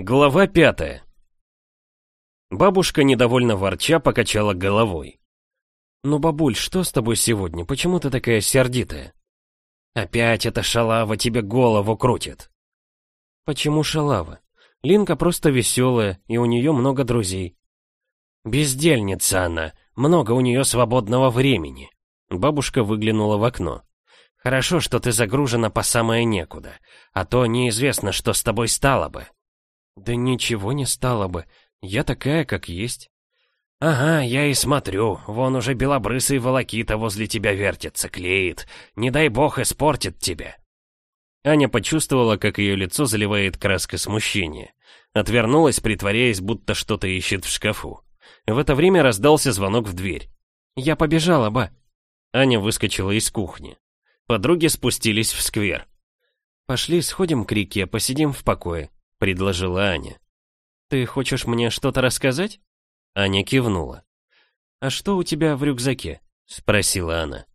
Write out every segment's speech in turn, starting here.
Глава пятая. Бабушка, недовольно ворча, покачала головой. «Ну, бабуль, что с тобой сегодня? Почему ты такая сердитая?» «Опять эта шалава тебе голову крутит». «Почему шалава? Линка просто веселая, и у нее много друзей». «Бездельница она, много у нее свободного времени». Бабушка выглянула в окно. «Хорошо, что ты загружена по самое некуда, а то неизвестно, что с тобой стало бы». «Да ничего не стало бы. Я такая, как есть». «Ага, я и смотрю. Вон уже белобрысый волокита возле тебя вертится, клеит. Не дай бог испортит тебя». Аня почувствовала, как ее лицо заливает краска смущения. Отвернулась, притворяясь, будто что-то ищет в шкафу. В это время раздался звонок в дверь. «Я побежала, ба». Аня выскочила из кухни. Подруги спустились в сквер. «Пошли, сходим к реке, посидим в покое», — предложила Аня. «Ты хочешь мне что-то рассказать?» Аня кивнула. «А что у тебя в рюкзаке?» — спросила она.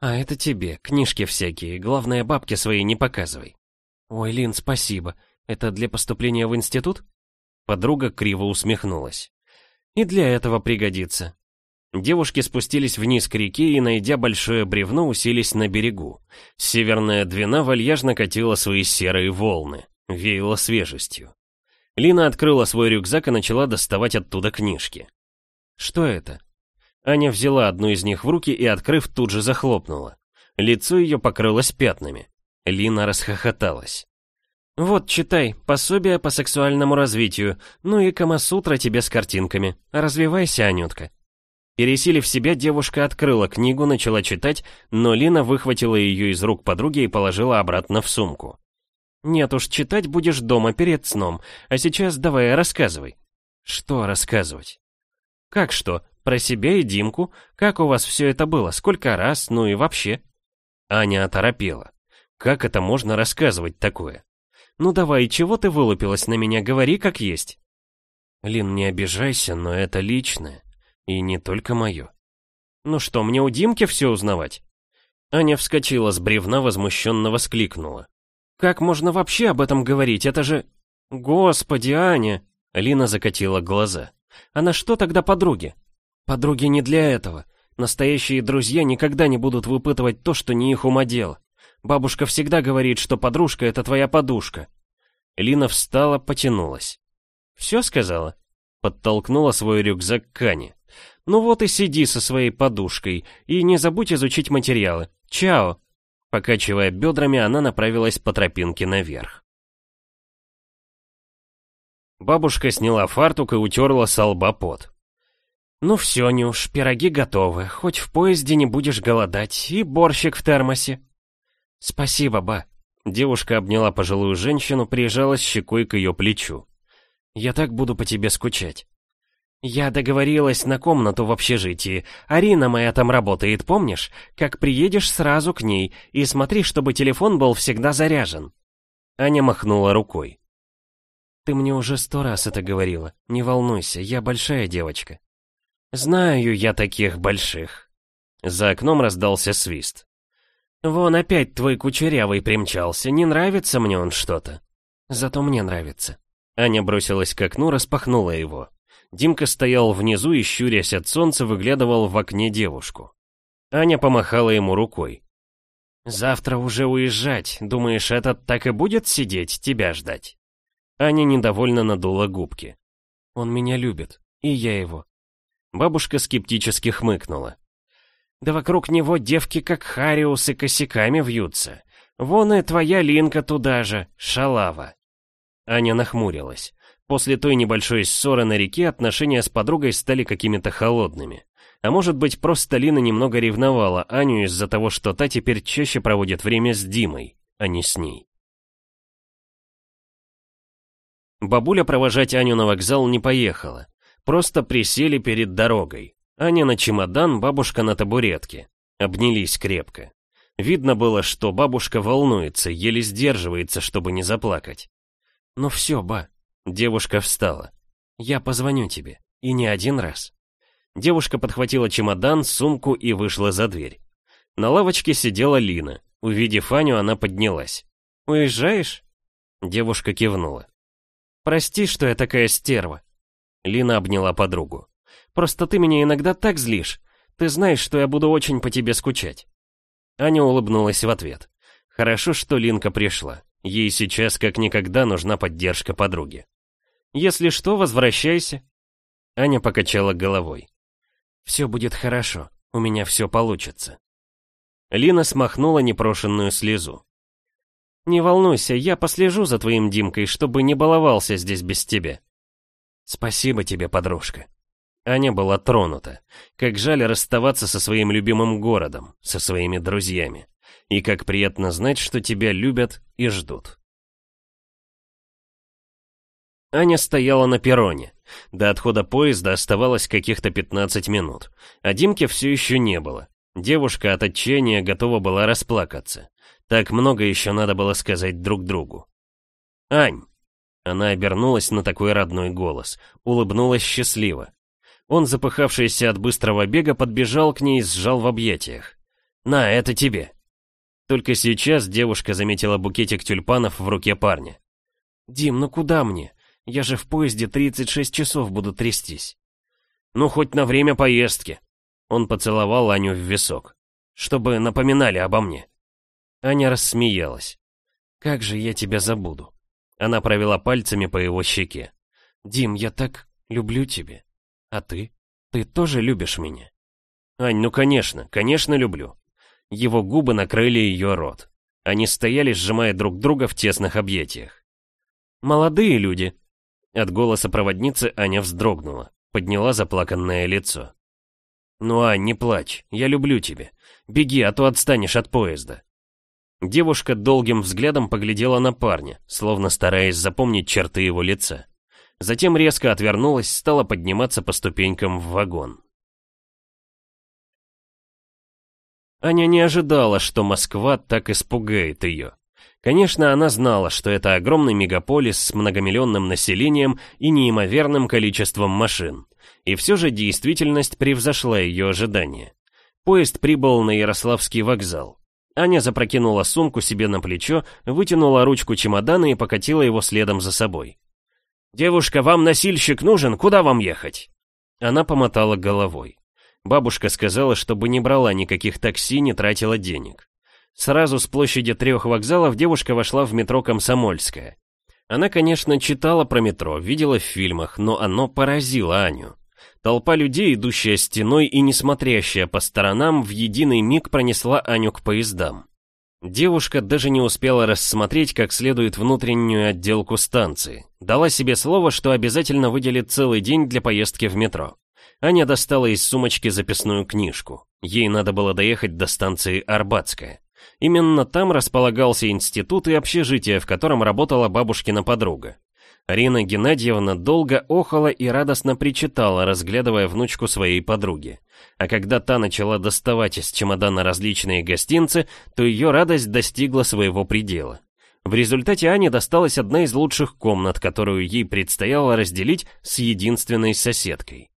«А это тебе, книжки всякие, главное, бабки свои не показывай». «Ой, Лин, спасибо. Это для поступления в институт?» Подруга криво усмехнулась. «И для этого пригодится». Девушки спустились вниз к реке и, найдя большое бревно, уселись на берегу. Северная двина вальяжно катила свои серые волны, веяла свежестью. Лина открыла свой рюкзак и начала доставать оттуда книжки. «Что это?» Аня взяла одну из них в руки и, открыв, тут же захлопнула. Лицо ее покрылось пятнами. Лина расхохоталась. «Вот, читай, пособие по сексуальному развитию, ну и Камасутра тебе с картинками. Развивайся, Анютка». Пересилив себя, девушка открыла книгу, начала читать, но Лина выхватила ее из рук подруги и положила обратно в сумку. «Нет уж, читать будешь дома перед сном, а сейчас давай рассказывай». «Что рассказывать?» «Как что? Про себя и Димку? Как у вас все это было? Сколько раз? Ну и вообще?» Аня оторопела. «Как это можно рассказывать такое?» «Ну давай, чего ты вылупилась на меня? Говори как есть». «Лин, не обижайся, но это личное. И не только мое». «Ну что, мне у Димки все узнавать?» Аня вскочила с бревна, возмущенно воскликнула. Как можно вообще об этом говорить? Это же... Господи, Аня! Лина закатила глаза. А на что тогда подруги? Подруги не для этого. Настоящие друзья никогда не будут выпытывать то, что не их ума дело. Бабушка всегда говорит, что подружка — это твоя подушка. Лина встала, потянулась. «Все сказала?» Подтолкнула свой рюкзак к Ане. «Ну вот и сиди со своей подушкой, и не забудь изучить материалы. Чао!» Покачивая бедрами, она направилась по тропинке наверх. Бабушка сняла фартук и утерла со лба пот. «Ну все, Нюш, пироги готовы, хоть в поезде не будешь голодать, и борщик в термосе». «Спасибо, ба». Девушка обняла пожилую женщину, прижалась щекой к ее плечу. «Я так буду по тебе скучать». «Я договорилась на комнату в общежитии. Арина моя там работает, помнишь? Как приедешь, сразу к ней. И смотри, чтобы телефон был всегда заряжен». Аня махнула рукой. «Ты мне уже сто раз это говорила. Не волнуйся, я большая девочка». «Знаю я таких больших». За окном раздался свист. «Вон опять твой кучерявый примчался. Не нравится мне он что-то?» «Зато мне нравится». Аня бросилась к окну, распахнула его. Димка стоял внизу и, щурясь от солнца, выглядывал в окне девушку. Аня помахала ему рукой. «Завтра уже уезжать. Думаешь, этот так и будет сидеть, тебя ждать?» Аня недовольно надула губки. «Он меня любит, и я его». Бабушка скептически хмыкнула. «Да вокруг него девки как хариусы косяками вьются. Вон и твоя Линка туда же, шалава». Аня нахмурилась. После той небольшой ссоры на реке отношения с подругой стали какими-то холодными. А может быть, просто Лина немного ревновала Аню из-за того, что та теперь чаще проводит время с Димой, а не с ней. Бабуля провожать Аню на вокзал не поехала. Просто присели перед дорогой. Аня на чемодан, бабушка на табуретке. Обнялись крепко. Видно было, что бабушка волнуется, еле сдерживается, чтобы не заплакать. «Ну все, ба, Девушка встала. «Я позвоню тебе. И не один раз». Девушка подхватила чемодан, сумку и вышла за дверь. На лавочке сидела Лина. Увидев Аню, она поднялась. «Уезжаешь?» Девушка кивнула. «Прости, что я такая стерва». Лина обняла подругу. «Просто ты меня иногда так злишь. Ты знаешь, что я буду очень по тебе скучать». Аня улыбнулась в ответ. Хорошо, что Линка пришла. Ей сейчас как никогда нужна поддержка подруги. «Если что, возвращайся». Аня покачала головой. «Все будет хорошо, у меня все получится». Лина смахнула непрошенную слезу. «Не волнуйся, я послежу за твоим Димкой, чтобы не баловался здесь без тебя». «Спасибо тебе, подружка». Аня была тронута. Как жаль расставаться со своим любимым городом, со своими друзьями. И как приятно знать, что тебя любят и ждут. Аня стояла на перроне. До отхода поезда оставалось каких-то 15 минут, а Димки все еще не было. Девушка от отчаяния готова была расплакаться. Так много еще надо было сказать друг другу. «Ань!» Она обернулась на такой родной голос, улыбнулась счастливо. Он, запыхавшийся от быстрого бега, подбежал к ней и сжал в объятиях. «На, это тебе!» Только сейчас девушка заметила букетик тюльпанов в руке парня. «Дим, ну куда мне? Я же в поезде 36 часов буду трястись». «Ну, хоть на время поездки». Он поцеловал Аню в висок. «Чтобы напоминали обо мне». Аня рассмеялась. «Как же я тебя забуду?» Она провела пальцами по его щеке. «Дим, я так люблю тебя. А ты? Ты тоже любишь меня?» «Ань, ну конечно, конечно люблю». Его губы накрыли ее рот. Они стояли, сжимая друг друга в тесных объятиях. «Молодые люди!» От голоса проводницы Аня вздрогнула, подняла заплаканное лицо. «Ну, Ань, не плачь, я люблю тебя. Беги, а то отстанешь от поезда». Девушка долгим взглядом поглядела на парня, словно стараясь запомнить черты его лица. Затем резко отвернулась, стала подниматься по ступенькам в вагон. Аня не ожидала, что Москва так испугает ее. Конечно, она знала, что это огромный мегаполис с многомиллионным населением и неимоверным количеством машин. И все же действительность превзошла ее ожидания. Поезд прибыл на Ярославский вокзал. Аня запрокинула сумку себе на плечо, вытянула ручку чемодана и покатила его следом за собой. «Девушка, вам носильщик нужен? Куда вам ехать?» Она помотала головой. Бабушка сказала, чтобы не брала никаких такси, не тратила денег. Сразу с площади трех вокзалов девушка вошла в метро «Комсомольская». Она, конечно, читала про метро, видела в фильмах, но оно поразило Аню. Толпа людей, идущая стеной и не смотрящая по сторонам, в единый миг пронесла Аню к поездам. Девушка даже не успела рассмотреть как следует внутреннюю отделку станции. Дала себе слово, что обязательно выделит целый день для поездки в метро. Аня достала из сумочки записную книжку. Ей надо было доехать до станции Арбатская. Именно там располагался институт и общежитие, в котором работала бабушкина подруга. Арина Геннадьевна долго охала и радостно причитала, разглядывая внучку своей подруги. А когда та начала доставать из чемодана различные гостинцы, то ее радость достигла своего предела. В результате Ане досталась одна из лучших комнат, которую ей предстояло разделить с единственной соседкой.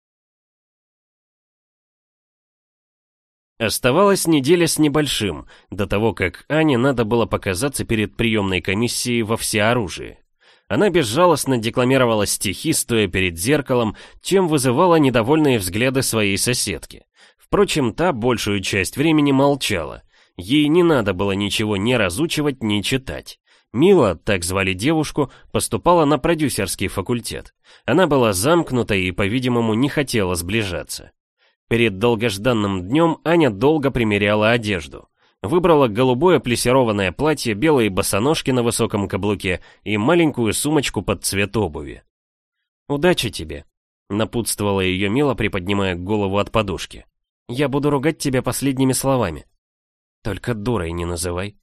Оставалась неделя с небольшим, до того, как Ане надо было показаться перед приемной комиссией во всеоружии. Она безжалостно декламировала стихи, стоя перед зеркалом, чем вызывала недовольные взгляды своей соседки. Впрочем, та большую часть времени молчала. Ей не надо было ничего ни разучивать, ни читать. Мила, так звали девушку, поступала на продюсерский факультет. Она была замкнута и, по-видимому, не хотела сближаться. Перед долгожданным днем Аня долго примеряла одежду. Выбрала голубое плессированное платье, белые босоножки на высоком каблуке и маленькую сумочку под цвет обуви. «Удачи тебе», — напутствовала ее Мила, приподнимая голову от подушки. «Я буду ругать тебя последними словами». «Только дурой не называй».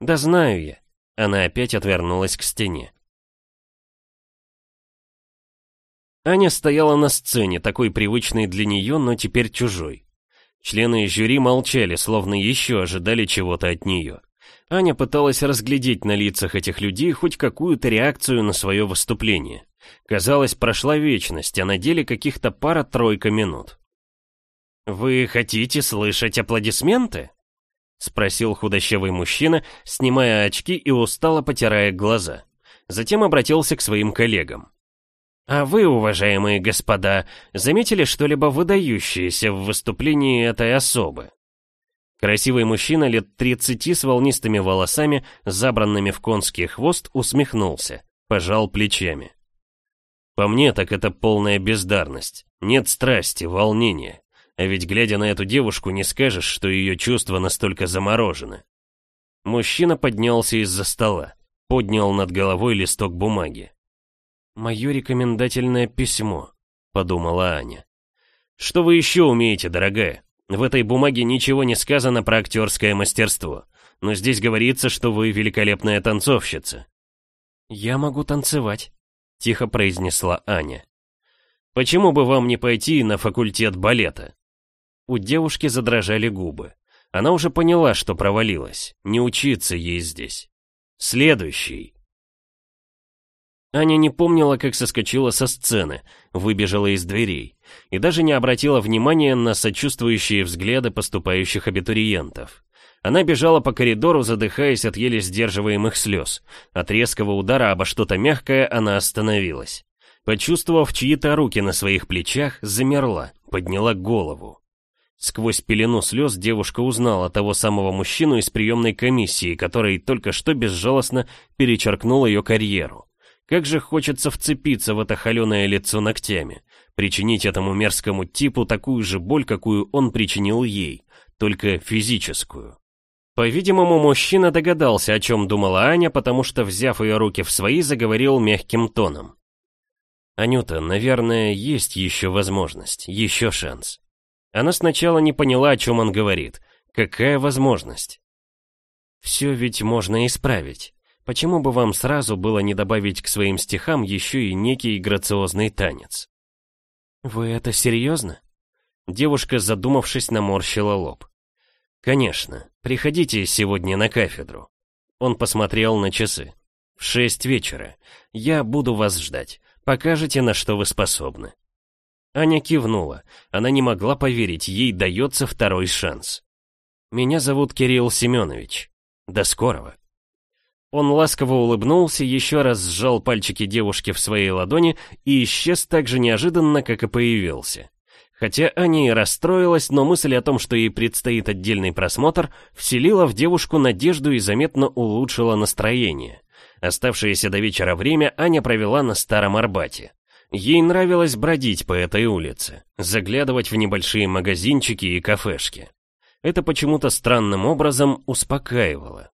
«Да знаю я». Она опять отвернулась к стене. Аня стояла на сцене, такой привычной для нее, но теперь чужой. Члены жюри молчали, словно еще ожидали чего-то от нее. Аня пыталась разглядеть на лицах этих людей хоть какую-то реакцию на свое выступление. Казалось, прошла вечность, а на деле каких-то пара-тройка минут. «Вы хотите слышать аплодисменты?» — спросил худощавый мужчина, снимая очки и устало потирая глаза. Затем обратился к своим коллегам. «А вы, уважаемые господа, заметили что-либо выдающееся в выступлении этой особы?» Красивый мужчина лет 30 с волнистыми волосами, забранными в конский хвост, усмехнулся, пожал плечами. По мне, так это полная бездарность. Нет страсти, волнения. А ведь, глядя на эту девушку, не скажешь, что ее чувства настолько заморожены. Мужчина поднялся из-за стола, поднял над головой листок бумаги. «Мое рекомендательное письмо», — подумала Аня. «Что вы еще умеете, дорогая? В этой бумаге ничего не сказано про актерское мастерство, но здесь говорится, что вы великолепная танцовщица». «Я могу танцевать», — тихо произнесла Аня. «Почему бы вам не пойти на факультет балета?» У девушки задрожали губы. Она уже поняла, что провалилась. Не учиться ей здесь. Следующий. Аня не помнила, как соскочила со сцены, выбежала из дверей и даже не обратила внимания на сочувствующие взгляды поступающих абитуриентов. Она бежала по коридору, задыхаясь от еле сдерживаемых слез. От резкого удара обо что-то мягкое она остановилась. Почувствовав чьи-то руки на своих плечах, замерла, подняла голову. Сквозь пелену слез девушка узнала того самого мужчину из приемной комиссии, который только что безжалостно перечеркнул ее карьеру. Как же хочется вцепиться в это холеное лицо ногтями, причинить этому мерзкому типу такую же боль, какую он причинил ей, только физическую. По-видимому, мужчина догадался, о чем думала Аня, потому что, взяв ее руки в свои, заговорил мягким тоном. «Анюта, наверное, есть еще возможность, еще шанс». Она сначала не поняла, о чем он говорит. Какая возможность? «Все ведь можно исправить». Почему бы вам сразу было не добавить к своим стихам еще и некий грациозный танец? Вы это серьезно? Девушка, задумавшись, наморщила лоб. Конечно, приходите сегодня на кафедру. Он посмотрел на часы. В шесть вечера. Я буду вас ждать. Покажете, на что вы способны. Аня кивнула. Она не могла поверить, ей дается второй шанс. Меня зовут Кирилл Семенович. До скорого. Он ласково улыбнулся, еще раз сжал пальчики девушки в своей ладони и исчез так же неожиданно, как и появился. Хотя Аня и расстроилась, но мысль о том, что ей предстоит отдельный просмотр, вселила в девушку надежду и заметно улучшила настроение. Оставшееся до вечера время Аня провела на Старом Арбате. Ей нравилось бродить по этой улице, заглядывать в небольшие магазинчики и кафешки. Это почему-то странным образом успокаивало.